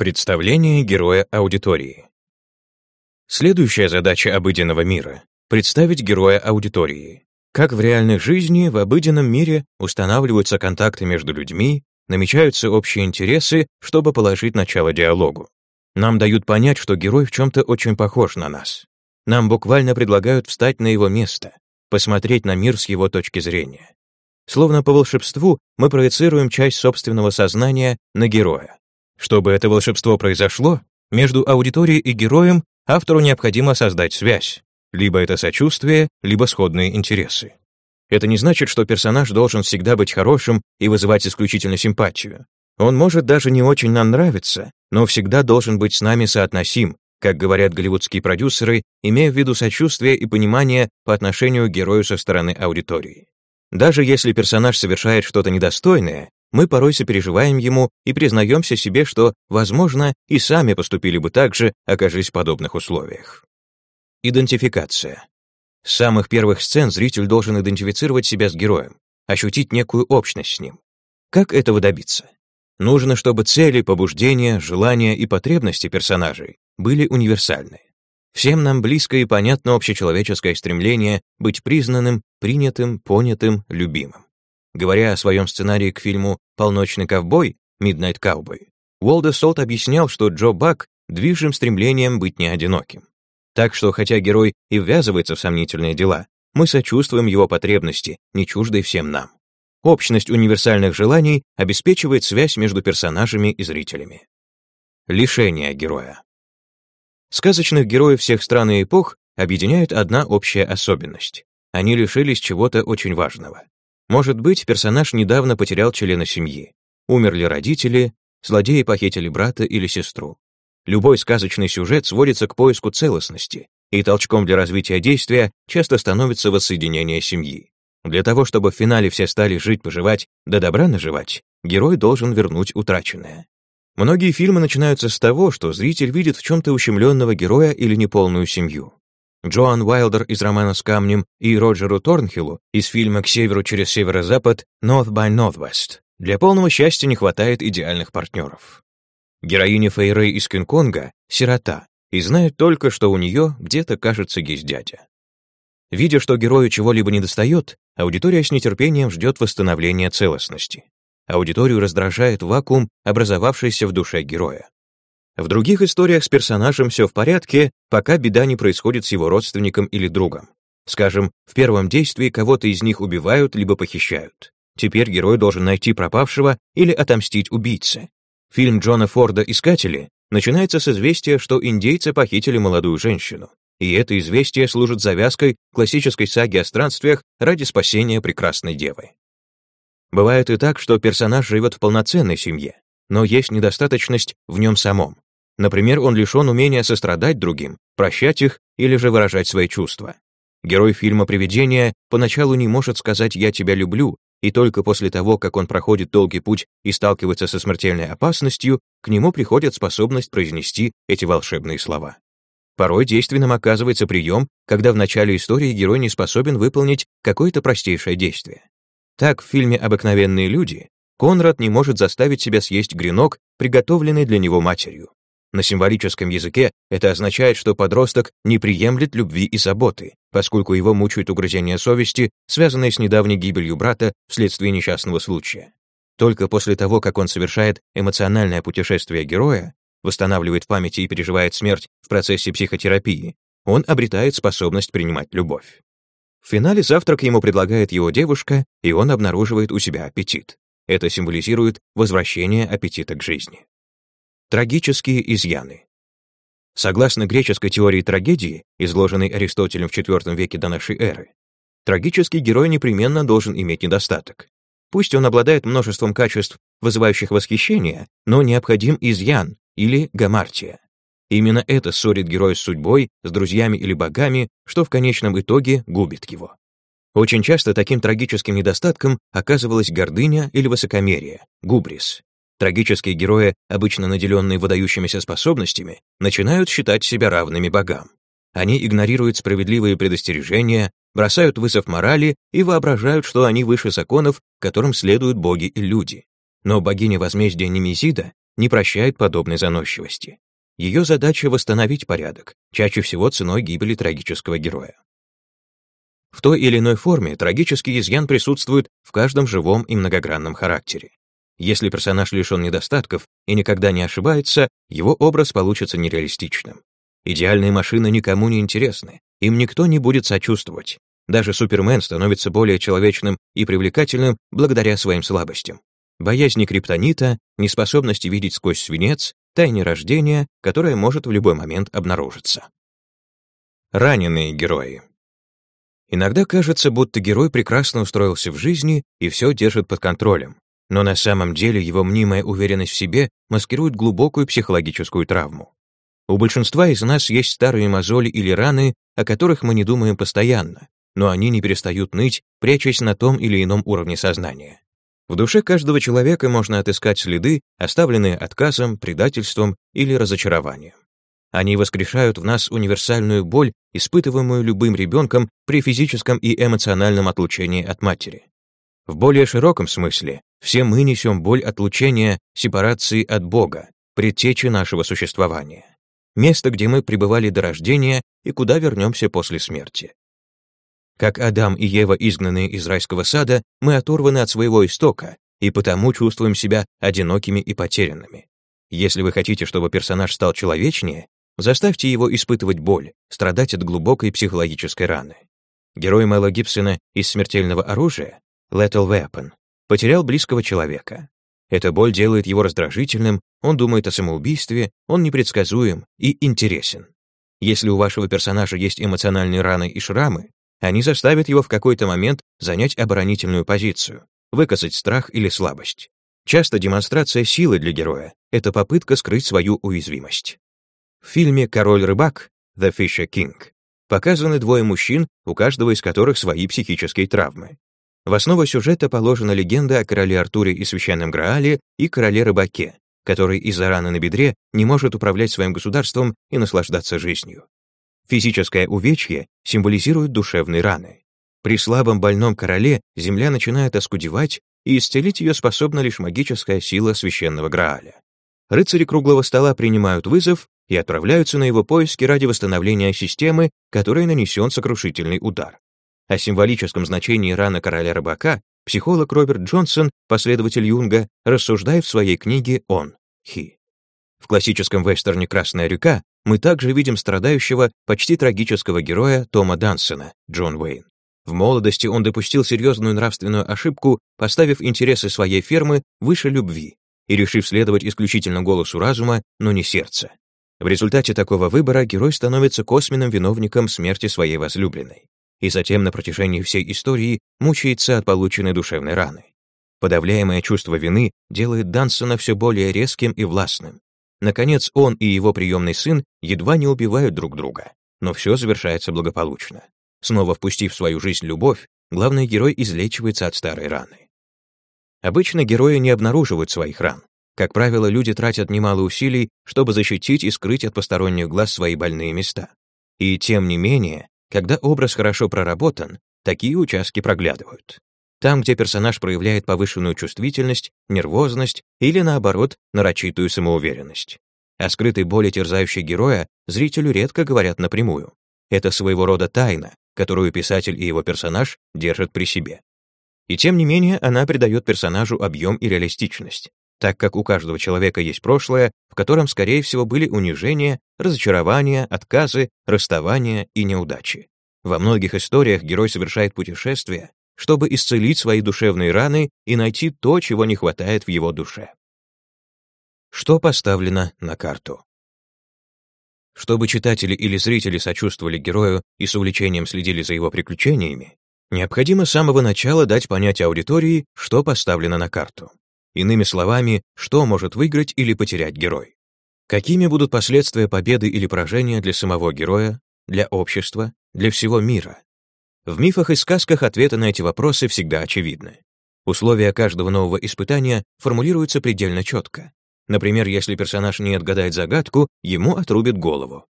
Представление героя аудитории. Следующая задача обыденного мира — представить героя аудитории. Как в реальной жизни, в обыденном мире устанавливаются контакты между людьми, намечаются общие интересы, чтобы положить начало диалогу. Нам дают понять, что герой в чем-то очень похож на нас. Нам буквально предлагают встать на его место, посмотреть на мир с его точки зрения. Словно по волшебству мы проецируем часть собственного сознания на героя. Чтобы это волшебство произошло, между аудиторией и героем автору необходимо создать связь. Либо это сочувствие, либо сходные интересы. Это не значит, что персонаж должен всегда быть хорошим и вызывать исключительно симпатию. Он может даже не очень нам нравиться, но всегда должен быть с нами соотносим, как говорят голливудские продюсеры, имея в виду сочувствие и понимание по отношению к герою со стороны аудитории. Даже если персонаж совершает что-то недостойное, мы порой сопереживаем ему и признаемся себе, что, возможно, и сами поступили бы так же, окажись в подобных условиях. Идентификация. С самых первых сцен зритель должен идентифицировать себя с героем, ощутить некую общность с ним. Как этого добиться? Нужно, чтобы цели, побуждения, желания и потребности персонажей были универсальны. Всем нам близко и понятно общечеловеческое стремление быть признанным, принятым, понятым, любимым. Говоря о своем сценарии к фильму «Полночный ковбой» «Midnight Cowboy», Уолда Солт объяснял, что Джо Бак движим стремлением быть не одиноким. Так что, хотя герой и ввязывается в сомнительные дела, мы сочувствуем его потребности, не чуждой всем нам. Общность универсальных желаний обеспечивает связь между персонажами и зрителями. Лишение героя. Сказочных героев всех стран и эпох объединяет одна общая особенность. Они лишились чего-то очень важного. Может быть, персонаж недавно потерял члена семьи. Умерли родители, злодеи похитили брата или сестру. Любой сказочный сюжет сводится к поиску целостности, и толчком для развития действия часто становится воссоединение семьи. Для того, чтобы в финале все стали жить-поживать, да добра наживать, герой должен вернуть утраченное. Многие фильмы начинаются с того, что зритель видит в чем-то ущемленного героя или неполную семью. Джоан Уайлдер из романа «С камнем» и Роджеру Торнхиллу из фильма «К северу через северо-запад» «North by Northwest». Для полного счастья не хватает идеальных партнеров. Героиня Фейрей из Кинг-Конга — сирота, и знает только, что у нее где-то, кажется, есть. Видя, что герою чего-либо недостает, аудитория с нетерпением ждет восстановления целостности. Аудиторию раздражает вакуум, образовавшийся в душе героя. В других историях с персонажем все в порядке, пока беда не происходит с его родственником или другом. Скажем, в первом действии кого-то из них убивают либо похищают. Теперь герой должен найти пропавшего или отомстить убийце. Фильм Джона Форда «Искатели» начинается с известия, что индейцы похитили молодую женщину. И это известие служит завязкой классической саги о странствиях ради спасения прекрасной девы. Бывает и так, что персонаж живет в полноценной семье, но есть недостаточность в нем самом. Например, он лишен умения сострадать другим, прощать их или же выражать свои чувства. Герой фильма «Привидение» поначалу не может сказать «я тебя люблю», и только после того, как он проходит долгий путь и сталкивается со смертельной опасностью, к нему приходит способность произнести эти волшебные слова. Порой действенным оказывается прием, когда в начале истории герой не способен выполнить какое-то простейшее действие. Так, в фильме «Обыкновенные люди» Конрад не может заставить себя съесть гренок, приготовленный для него матерью. На символическом языке это означает, что подросток не приемлет любви и заботы, поскольку его мучают угрызения совести, связанные с недавней гибелью брата вследствие несчастного случая. Только после того, как он совершает эмоциональное путешествие героя, восстанавливает память и переживает смерть в процессе психотерапии, он обретает способность принимать любовь. В финале завтрак ему предлагает его девушка, и он обнаруживает у себя аппетит. Это символизирует возвращение аппетита к жизни. Трагические изъяны. Согласно греческой теории трагедии, изложенной Аристотелем в IV веке до нашей эры, трагический герой непременно должен иметь недостаток. Пусть он обладает множеством качеств, вызывающих восхищение, но необходим изъян или гамартия. Именно это ссорит героя с судьбой, с друзьями или богами, что в конечном итоге губит его. Очень часто таким трагическим недостатком оказывалась гордыня или высокомерие, губрис. Трагические герои, обычно наделенные выдающимися способностями, начинают считать себя равными богам. Они игнорируют справедливые предостережения, бросают вызов морали и воображают, что они выше законов, которым следуют боги и люди. Но богиня возмездия Немезида не прощает подобной заносчивости. Ее задача — восстановить порядок, чаще всего ценой гибели трагического героя. В той или иной форме трагический изъян присутствует в каждом живом и многогранном характере. Если персонаж лишен недостатков и никогда не ошибается, его образ получится нереалистичным. Идеальные машины никому не интересны, им никто не будет сочувствовать. Даже Супермен становится более человечным и привлекательным благодаря своим слабостям. Боязни криптонита, неспособности видеть сквозь свинец, тайне рождения, которое может в любой момент обнаружиться. Раненые герои. Иногда кажется, будто герой прекрасно устроился в жизни и все держит под контролем, но на самом деле его мнимая уверенность в себе маскирует глубокую психологическую травму. У большинства из нас есть старые мозоли или раны, о которых мы не думаем постоянно, но они не перестают ныть, прячась на том или ином уровне сознания. В душе каждого человека можно отыскать следы, оставленные отказом, предательством или разочарованием. Они воскрешают в нас универсальную боль, испытываемую любым ребенком при физическом и эмоциональном отлучении от матери. В более широком смысле, все мы несем боль отлучения, сепарации от Бога, предтечи нашего существования. Место, где мы пребывали до рождения и куда вернемся после смерти. Как Адам и Ева, изгнанные из райского сада, мы оторваны от своего истока и потому чувствуем себя одинокими и потерянными. Если вы хотите, чтобы персонаж стал человечнее, Заставьте его испытывать боль, страдать от глубокой психологической раны. Герой Мэла Гибсона из «Смертельного оружия» Lethal Weapon потерял близкого человека. Эта боль делает его раздражительным, он думает о самоубийстве, он непредсказуем и интересен. Если у вашего персонажа есть эмоциональные раны и шрамы, они заставят его в какой-то момент занять оборонительную позицию, выказать страх или слабость. Часто демонстрация силы для героя — это попытка скрыть свою уязвимость. В фильме «Король-рыбак» «The Fisher King» показаны двое мужчин, у каждого из которых свои психические травмы. В основу сюжета положена легенда о короле Артуре и священном Граале и короле-рыбаке, который из-за раны на бедре не может управлять своим государством и наслаждаться жизнью. Физическое увечье символизирует душевные раны. При слабом больном короле земля начинает оскудевать, и исцелить ее способна лишь магическая сила священного Грааля. Рыцари круглого стола принимают вызов и отправляются на его поиски ради восстановления системы, которой нанесен сокрушительный удар. О символическом значении раны короля рыбака психолог Роберт Джонсон, последователь Юнга, рассуждает в своей книге «Он» Хи. В классическом вестерне «Красная река» мы также видим страдающего, почти трагического героя Тома Дансона, Джон Уэйн. В молодости он допустил серьезную нравственную ошибку, поставив интересы своей фермы выше любви и решив следовать исключительно голосу разума, но не сердца. В результате такого выбора герой становится косвенным виновником смерти своей возлюбленной и затем на протяжении всей истории мучается от полученной душевной раны. Подавляемое чувство вины делает Дансона все более резким и властным. Наконец, он и его приемный сын едва не убивают друг друга, но все завершается благополучно. Снова впустив в свою жизнь любовь, главный герой излечивается от старой раны. Обычно герои не обнаруживают своих ран, как правило, люди тратят немало усилий, чтобы защитить и скрыть от посторонних глаз свои больные места. И тем не менее, когда образ хорошо проработан, такие участки проглядывают. Там, где персонаж проявляет повышенную чувствительность, нервозность или, наоборот, нарочитую самоуверенность. О скрытой боли терзающей героя зрителю редко говорят напрямую. Это своего рода тайна, которую писатель и его персонаж держат при себе. И тем не менее, она придает персонажу объем и реалистичность так как у каждого человека есть прошлое, в котором, скорее всего, были унижения, разочарования, отказы, расставания и неудачи. Во многих историях герой совершает путешествие, чтобы исцелить свои душевные раны и найти то, чего не хватает в его душе. Что поставлено на карту? Чтобы читатели или зрители сочувствовали герою и с увлечением следили за его приключениями, необходимо с самого начала дать понять аудитории, что поставлено на карту. Иными словами, что может выиграть или потерять герой? Какими будут последствия победы или поражения для самого героя, для общества, для всего мира? В мифах и сказках ответы на эти вопросы всегда очевидны. Условия каждого нового испытания формулируются предельно четко. Например, если персонаж не отгадает загадку, ему отрубят голову.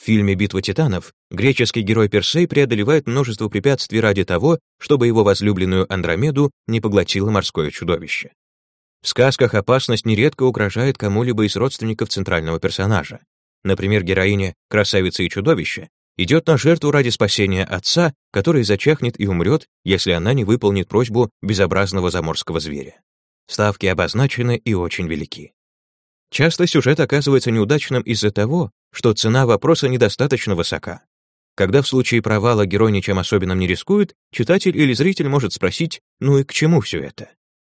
В фильме «Битва титанов» греческий герой Персей преодолевает множество препятствий ради того, чтобы его возлюбленную Андромеду не поглотило морское чудовище. В сказках опасность нередко угрожает кому-либо из родственников центрального персонажа. Например, героиня «Красавица и чудовище» идет на жертву ради спасения отца, который зачахнет и умрет, если она не выполнит просьбу безобразного заморского зверя. Ставки обозначены и очень велики. Часто сюжет оказывается неудачным из-за того, что цена вопроса недостаточно высока. Когда в случае провала герой ничем особенным не рискует, читатель или зритель может спросить, ну и к чему все это?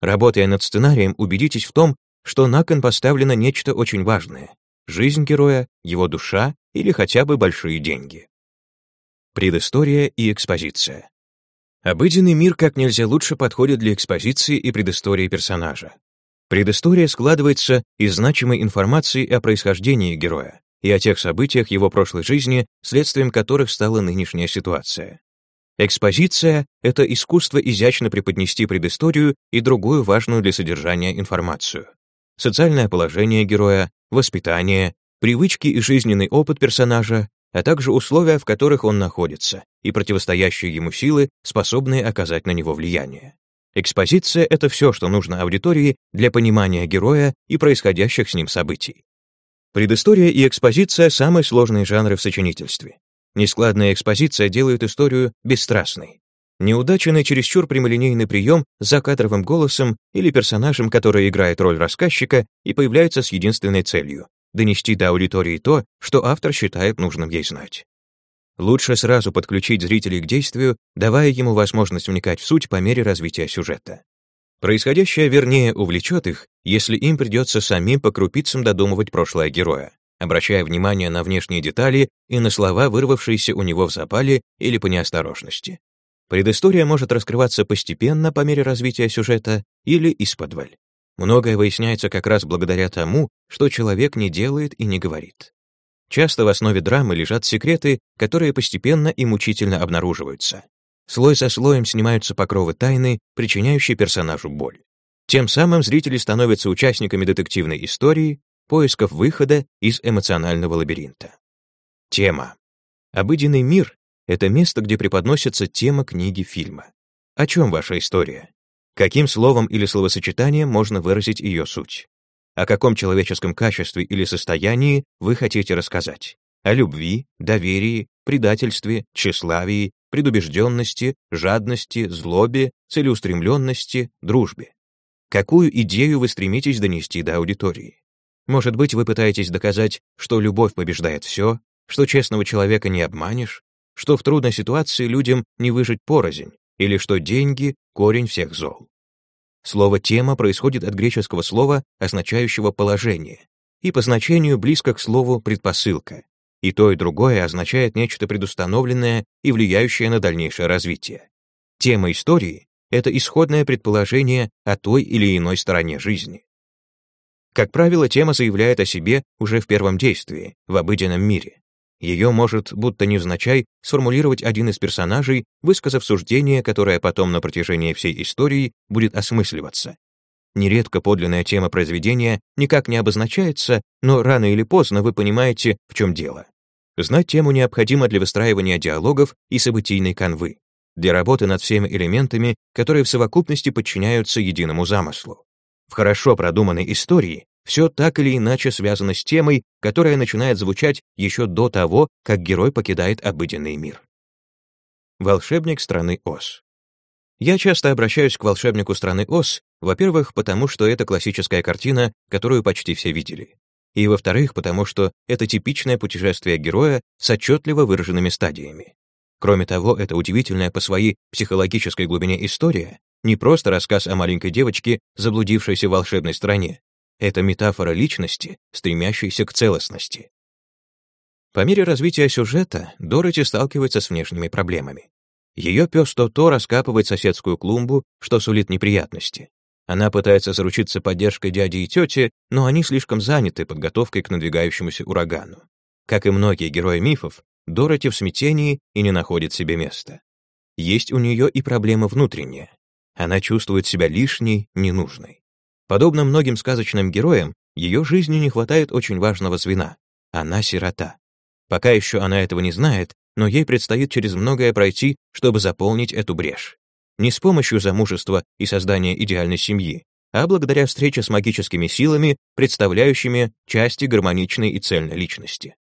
Работая над сценарием, убедитесь в том, что на кон поставлено нечто очень важное — жизнь героя, его душа или хотя бы большие деньги. Предыстория и экспозиция. Обыденный мир как нельзя лучше подходит для экспозиции и предыстории персонажа. Предыстория складывается из значимой информации о происхождении героя и о тех событиях его прошлой жизни, следствием которых стала нынешняя ситуация. Экспозиция — это искусство изящно преподнести предысторию и другую важную для содержания информацию. Социальное положение героя, воспитание, привычки и жизненный опыт персонажа, а также условия, в которых он находится, и противостоящие ему силы, способные оказать на него влияние. Экспозиция — это все, что нужно аудитории для понимания героя и происходящих с ним событий. Предыстория и экспозиция — самые сложные жанры в сочинительстве. Нескладная экспозиция делает историю бесстрастной. Неудаченный чересчур прямолинейный прием с закадровым голосом или персонажем, который играет роль рассказчика и появляется с единственной целью донести до аудитории то, что автор считает нужным ей знать. Лучше сразу подключить зрителей к действию, давая ему возможность вникать в суть по мере развития сюжета. Происходящее вернее увлечет их, если им придется самим по крупицам додумывать прошлое героя, обращая внимание на внешние детали и на слова, вырвавшиеся у него в запале или по неосторожности. Предыстория может раскрываться постепенно по мере развития сюжета или исподволь. Многое выясняется как раз благодаря тому, что человек не делает и не говорит. Часто в основе драмы лежат секреты, которые постепенно и мучительно обнаруживаются. Слой за слоем снимаются покровы тайны, причиняющие персонажу боль. Тем самым зрители становятся участниками детективной истории, поисков выхода из эмоционального лабиринта. Тема. Обыденный мир — это место, где преподносится тема книги фильма. О чем ваша история? Каким словом или словосочетанием можно выразить ее суть? О каком человеческом качестве или состоянии вы хотите рассказать? О любви, доверии, предательстве, тщеславии, предубежденности, жадности, злобе, целеустремленности, дружбе. Какую идею вы стремитесь донести до аудитории? Может быть, вы пытаетесь доказать, что любовь побеждает все, что честного человека не обманешь, что в трудной ситуации людям не выжить порознь, или что деньги — корень всех зол. Слово «тема» происходит от греческого слова, означающего «положение», и по значению близко к слову «предпосылка». И то, и другое означает нечто предустановленное и влияющее на дальнейшее развитие. Тема истории — это исходное предположение о той или иной стороне жизни. Как правило, тема заявляет о себе уже в первом действии, в обыденном мире. Ее может, будто невзначай, сформулировать один из персонажей, высказав суждение, которое потом на протяжении всей истории будет осмысливаться. Нередко подлинная тема произведения никак не обозначается, но рано или поздно вы понимаете, в чем дело. Знать тему необходимо для выстраивания диалогов и событийной канвы, для работы над всеми элементами, которые в совокупности подчиняются единому замыслу. В хорошо продуманной истории все так или иначе связано с темой, которая начинает звучать еще до того, как герой покидает обыденный мир. Волшебник страны Оз. Я часто обращаюсь к волшебнику страны Оз, во-первых, потому что это классическая картина, которую почти все видели. И во-вторых, потому что это типичное путешествие героя с отчетливо выраженными стадиями. Кроме того, это удивительная по своей психологической глубине история, не просто рассказ о маленькой девочке, заблудившейся в волшебной стране, это метафора личности, стремящейся к целостности. По мере развития сюжета Дороти сталкивается с внешними проблемами. Ее пес то-то раскапывает соседскую клумбу, что сулит неприятности. Она пытается заручиться поддержкой дяди и тети, но они слишком заняты подготовкой к надвигающемуся урагану. Как и многие герои мифов, Дороти в смятении и не находит себе места. Есть у нее и проблема внутренняя. Она чувствует себя лишней, ненужной. Подобно многим сказочным героям, ее жизни не хватает очень важного звена. Она сирота. Пока еще она этого не знает, но ей предстоит через многое пройти, чтобы заполнить эту брешь. Не с помощью замужества и создания идеальной семьи, а благодаря встрече с магическими силами, представляющими части гармоничной и цельной личности.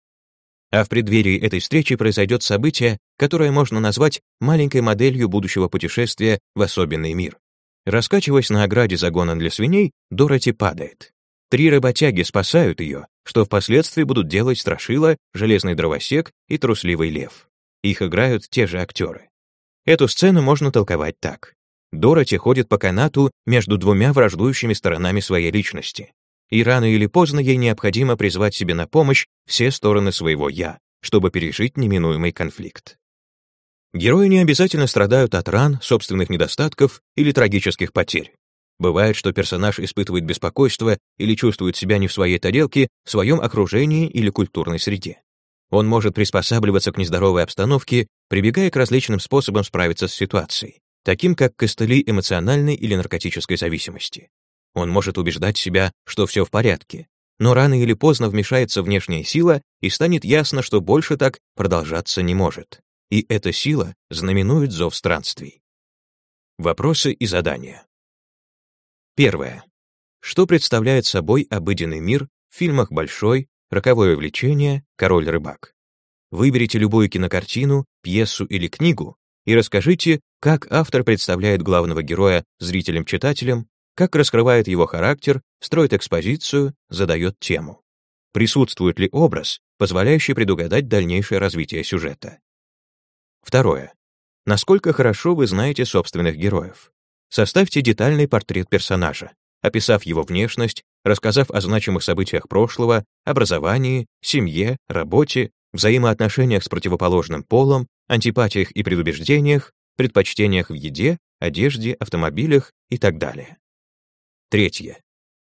А в преддверии этой встречи произойдет событие, которое можно назвать маленькой моделью будущего путешествия в особенный мир. Раскачиваясь на ограде загона для свиней, Дороти падает. Три работяги спасают ее, что впоследствии будут делать Страшила, Железный Дровосек и Трусливый Лев. Их играют те же актеры. Эту сцену можно толковать так. Дороти ходит по канату между двумя враждующими сторонами своей личности и рано или поздно ей необходимо призвать себе на помощь все стороны своего «я», чтобы пережить неминуемый конфликт. Герои не обязательно страдают от ран, собственных недостатков или трагических потерь. Бывает, что персонаж испытывает беспокойство или чувствует себя не в своей тарелке, в своем окружении или культурной среде. Он может приспосабливаться к нездоровой обстановке, прибегая к различным способам справиться с ситуацией, таким как костыли эмоциональной или наркотической зависимости. Он может убеждать себя, что все в порядке, но рано или поздно вмешается внешняя сила и станет ясно, что больше так продолжаться не может. И эта сила знаменует зов странствий. Вопросы и задания. Первое. Что представляет собой обыденный мир в фильмах «Большой», «Роковое влечение», «Король-рыбак»? Выберите любую кинокартину, пьесу или книгу и расскажите, как автор представляет главного героя зрителям-читателям как раскрывает его характер, строит экспозицию, задает тему. Присутствует ли образ, позволяющий предугадать дальнейшее развитие сюжета. Второе. Насколько хорошо вы знаете собственных героев? Составьте детальный портрет персонажа, описав его внешность, рассказав о значимых событиях прошлого, образовании, семье, работе, взаимоотношениях с противоположным полом, антипатиях и предубеждениях, предпочтениях в еде, одежде, автомобилях и так далее. Третье.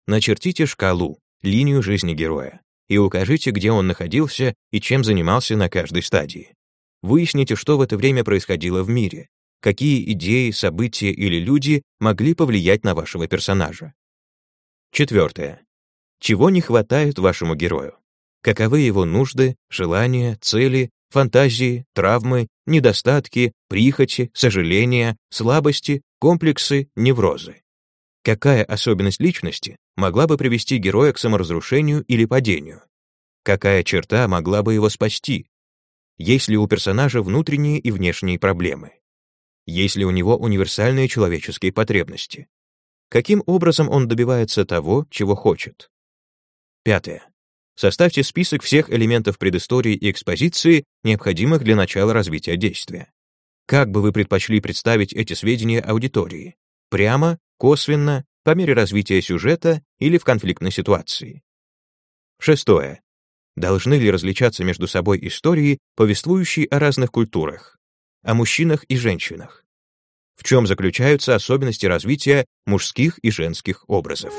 Начертите шкалу, линию жизни героя, и укажите, где он находился и чем занимался на каждой стадии. Выясните, что в это время происходило в мире, какие идеи, события или люди могли повлиять на вашего персонажа. Четвертое. Чего не хватает вашему герою? Каковы его нужды, желания, цели, фантазии, травмы, недостатки, прихоти, сожаления, слабости, комплексы, неврозы? Какая особенность личности могла бы привести героя к саморазрушению или падению? Какая черта могла бы его спасти? Есть ли у персонажа внутренние и внешние проблемы? Есть ли у него универсальные человеческие потребности? Каким образом он добивается того, чего хочет? Пятое. Составьте список всех элементов предыстории и экспозиции, необходимых для начала развития действия. Как бы вы предпочли представить эти сведения аудитории? Прямо, косвенно, по мере развития сюжета или в конфликтной ситуации. Шестое. Должны ли различаться между собой истории, повествующие о разных культурах, о мужчинах и женщинах? В чем заключаются особенности развития мужских и женских образов?